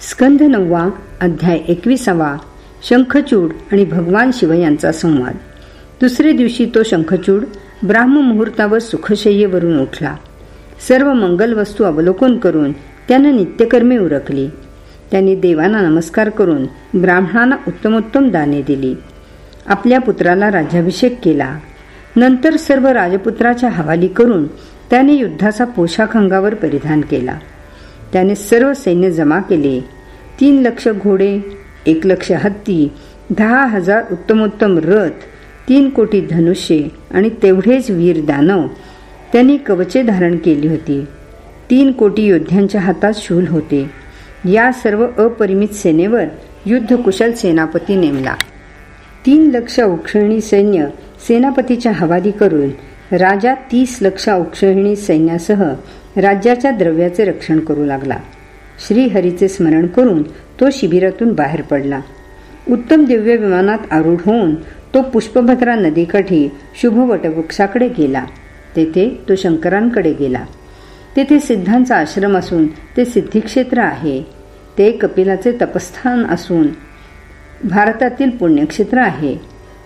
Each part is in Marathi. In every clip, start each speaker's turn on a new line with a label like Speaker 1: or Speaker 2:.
Speaker 1: स्कंद नववा अध्याय एकविसावा शंखचूड आणि भगवान शिव यांचा संवाद. दुसरे दिवशी तो शंखचूड ब्राह्ममुहूर्तावर सुखशय्येवरून उठला. सर्व मंगल वस्तू अवलोकन करून त्यानं नित्यकर्मी उरकली. त्यांनी देवांना नमस्कार करून ब्राह्मणांना उत्तमोत्तम दाने दिली. आपल्या पुत्राला राज्याभिषेक केला. नंतर सर्व राजपुत्राच्या हवाली करून त्याने युद्धाचा पोशाख अंगावर परिधान केला. त्याने सर्व सैन्य जमा केले. तीन लक्ष घोडे एक लक्ष हत्ती दहा हजार उत्तमोत्तम रथ तीन कोटी धनुष्ये आणि तेवढेच वीर दानव त्यांनी कवचे धारण केली होती. तीन कोटी योद्ध्यांच्या हातात शूल होते. या सर्व अपरिमित सेनेवर युद्धकुशल सेनापती नेमला. तीन लक्ष औक्षणी सैन्य सेनापतीच्या हवाली करून राजा तीस लक्ष औक्षणी सैन्यासह राज्याच्या द्रव्याचे रक्षण करू लागला. श्रीहरीचे स्मरण करून तो शिबिरातून बाहेर पडला. उत्तम दिव्य विमानात आरूढ होऊन तो पुष्पभद्रा नदीकाठी शुभ वटवृक्षाकडे गेला. तेथे तो शंकरांकडे गेला. तेथे सिद्धांचा आश्रम असून ते सिद्धिक्षेत्र आहे. ते कपिलाचे तपस्थान असून भारतातील पुण्यक्षेत्र आहे.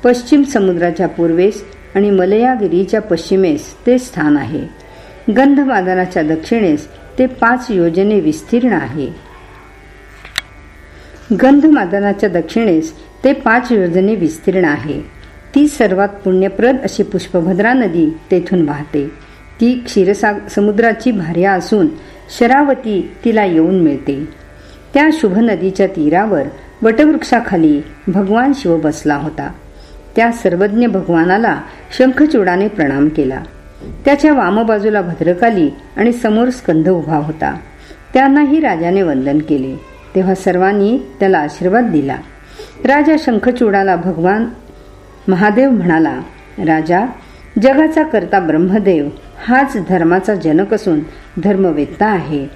Speaker 1: पश्चिम समुद्राच्या पूर्वेस आणि मलयागिरीच्या पश्चिमेस ते स्थान आहे. गंधवादनाच्या दक्षिणेस ते पाच योजने विस्तीर्ण आहे. गंधमादनाच्या दक्षिणेस ते पाच योजने विस्तीर्ण आहे. ती सर्वात पुण्यप्रद अशी पुष्पभद्रा नदी तेथून वाहते. ती क्षीरसाग समुद्राची भार्या असून शरावती तिला येऊन मिळते. त्या शुभ नदीच्या तीरावर वटवृक्षाखाली भगवान शिव बसला होता. त्या सर्वज्ञ भगवानाला शंखचूडाने प्रणाम केला. त्याच्या वामबाजूला भद्रकाली आणि समोर स्कंध उभा होता. त्यांनाही राजाने वंदन केले. तेव्हा सर्वांनी त्याला आशीर्वाद दिला. राजा शंखचूडाला भगवान महादेव म्हणाला राजा जगाचा करता ब्रह्मदेव हाच धर्माचा जनक असून धर्मवेत्ता आहे.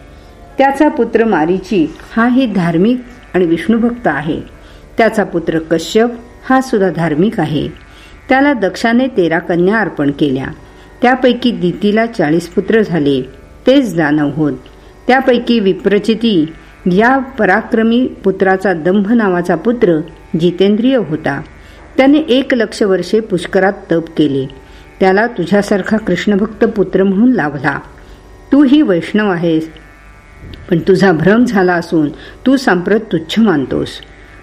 Speaker 1: त्याचा पुत्र मारीची हाही धार्मिक आणि विष्णुभक्त आहे. त्याचा पुत्र कश्यप हा सुद्धा धार्मिक आहे. त्याला दक्षाने तेरा कन्या अर्पण केल्या. त्यापैकी दितीला चाळीस पुत्र झाले. तेच दानव होत. त्यापैकी विप्रचिती या पराक्रमी पुत्राचा दंभ नावाचा पुत्र जितेंद्रिय होता. त्याने एक लक्ष वर्षे पुष्करात तप केले. त्याला तुझ्यासारखा कृष्णभक्त पुत्र म्हणून लाभला. तू ही वैष्णव आहेस पण तुझा भ्रम झाला असून तू सांप्रत तुच्छ मानतोस.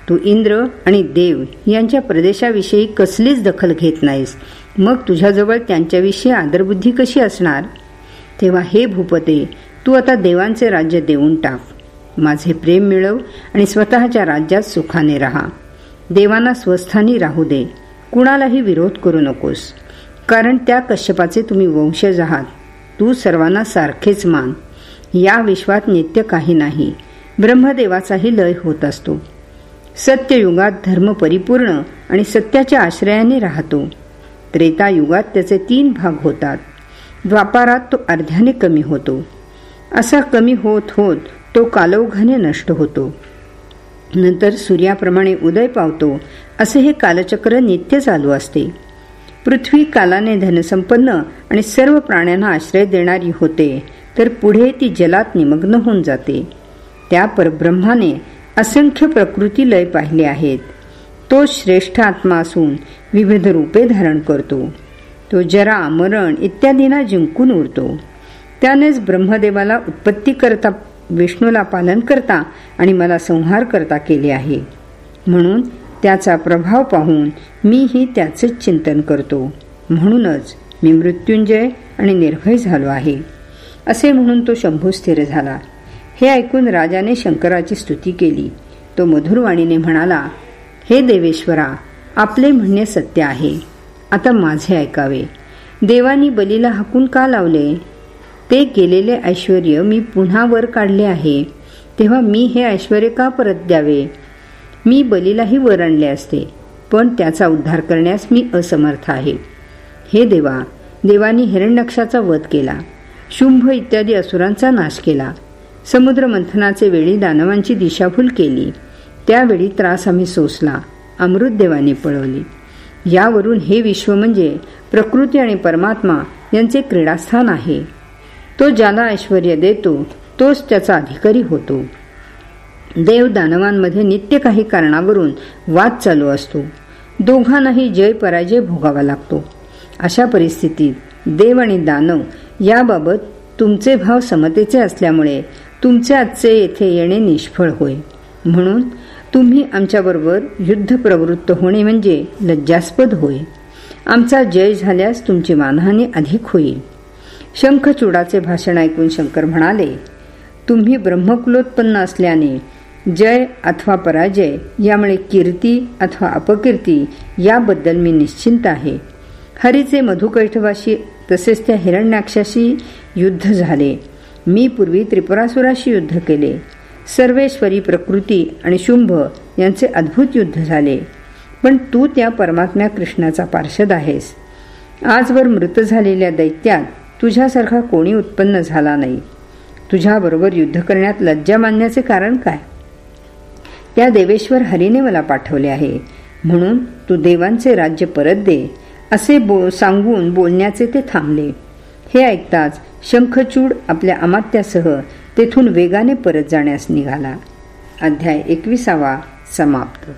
Speaker 1: तू इंद्र आणि देव यांच्या प्रदेशाविषयी कसलीच दखल घेत नाहीस. मग तुझ्याजवळ त्यांच्याविषयी आदरबुद्धी कशी असणार? तेव्हा हे भूपते तू आता देवांचे राज्य देऊन टाक. माझे प्रेम मिळव आणि स्वतःच्या राज्यात सुखाने राहा. देवांना स्वस्थानी राहू दे. कुणालाही विरोध करू नकोस. कारण त्या कश्यपाचे तुम्ही वंशज आहात. तू सर्वांना सारखेच मान. या विश्वात नित्य काही नाही. ब्रह्मदेवाचाही लय होत असतो. सत्ययुगात धर्म परिपूर्ण आणि सत्याच्या आश्रयाने राहतो. त्रेतायुगात त्याचे तीन भाग होतात. द्वापारात तो अर्ध्याने कमी होतो. असा कमी होत होत तो कालौघाने नष्ट होतो. नंतर सूर्याप्रमाणे उदय पावतो असे हे कालचक्र नित्य चालू असते. पृथ्वी कालाने धनसंपन्न आणि सर्व प्राण्यांना आश्रय देणारी होते तर पुढे ती जलात निमग्न होऊन जाते. त्या परब्रह्माने असंख्य प्रकृती लय पाहिले आहेत. तो श्रेष्ठ आत्मा असून विविध रूपे धारण करतो. तो जरा मरण इत्यादींना जिंकून उरतो त्यानेच ब्रह्मदेवाला उत्पत्ती करता विष्णूला पालन करता आणि मला संहार करता केले आहे. म्हणून त्याचा प्रभाव पाहून मीही त्याचेच चिंतन करतो. म्हणूनच मी मृत्युंजय आणि निर्भय झालो आहे. असे म्हणून तो शंभू स्थिर झाला. हे ऐकून राजाने शंकराची स्तुती केली. तो मधुरवाणीने म्हणाला हे देवेश्वरा आपले म्हणणे सत्य आहे. आता माझे ऐकावे. देवानी बलीला हाकून का लावले? ते गेलेले ऐश्वर मी पुन्हा वर काढले आहे. तेव्हा मी हे ऐश्वर का परत द्यावे? मी बलीलाही वर आणले असते पण त्याचा उद्धार करण्यास मी असमर्थ आहे. हे देवा देवानी हिरण्यक्षाचा वध केला. शुंभ इत्यादी असुरांचा नाश केला. समुद्र मंथनाचे वेळी दानवांची दिशाभूल केली. त्यावेळी त्रास आम्ही सोसला. अमृतदेवाने पळवली. यावरून हे विश्व म्हणजे प्रकृती आणि परमात्मा यांचे क्रीडास्थान आहे. तो ज्याला ऐश्वर देतो तोच त्याचा अधिकारी होतो. देव दानवांमध्ये नित्य काही कारणावरून वाद चालू असतो. दोघांनाही जय पराजय भोगावा लागतो. अशा परिस्थितीत देव आणि दानव याबाबत तुमचे भाव समतेचे असल्यामुळे तुमचे आजचे येथे येणे निष्फळ होय. म्हणून तुम्ही आमच्याबरोबर युद्ध प्रवृत्त होणे म्हणजे लज्जास्पद होय. आमचा जय झाल्यास तुमची मानहानी अधिक होईल. शंखचूडाचे भाषण ऐकून शंकर म्हणाले तुम्ही ब्रह्मकुलोत्पन्न असल्याने जय अथवा पराजय यामुळे कीर्ती अथवा अपकीर्ती याबद्दल मी निश्चिंत आहे. हरीचे मधुकैठवाशी तसेच त्या हिरण्याक्षाशी युद्ध झाले. मी पूर्वी त्रिपुरासुराशी युद्ध केले. सर्वेश्वरी प्रकृती आणि शुंभ यांचे अद्भुत युद्ध झाले. पण तू त्या परमात्म्या कृष्णाचा पार्षद आहेस. आजवर मृत झालेल्या दैत्यात तुझ्यासारखा कोणी उत्पन्न झाला नाही. तुझ्याबरोबर युद्ध करण्यात लज्जा मानण्याचे कारण काय? त्या देवेश्वर हरीने मला पाठवले आहे. म्हणून तू देवांचे राज्य परत दे असे बो सांगून बोलण्याचे ते थांबले. हे ऐकताच शंखचूड आपल्या अमात्यासह तेथून वेगाने परत जाण्यास निघाला. अध्याय एकविसावा समाप्त.